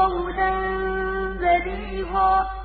قَوْلًا بَلِيغًا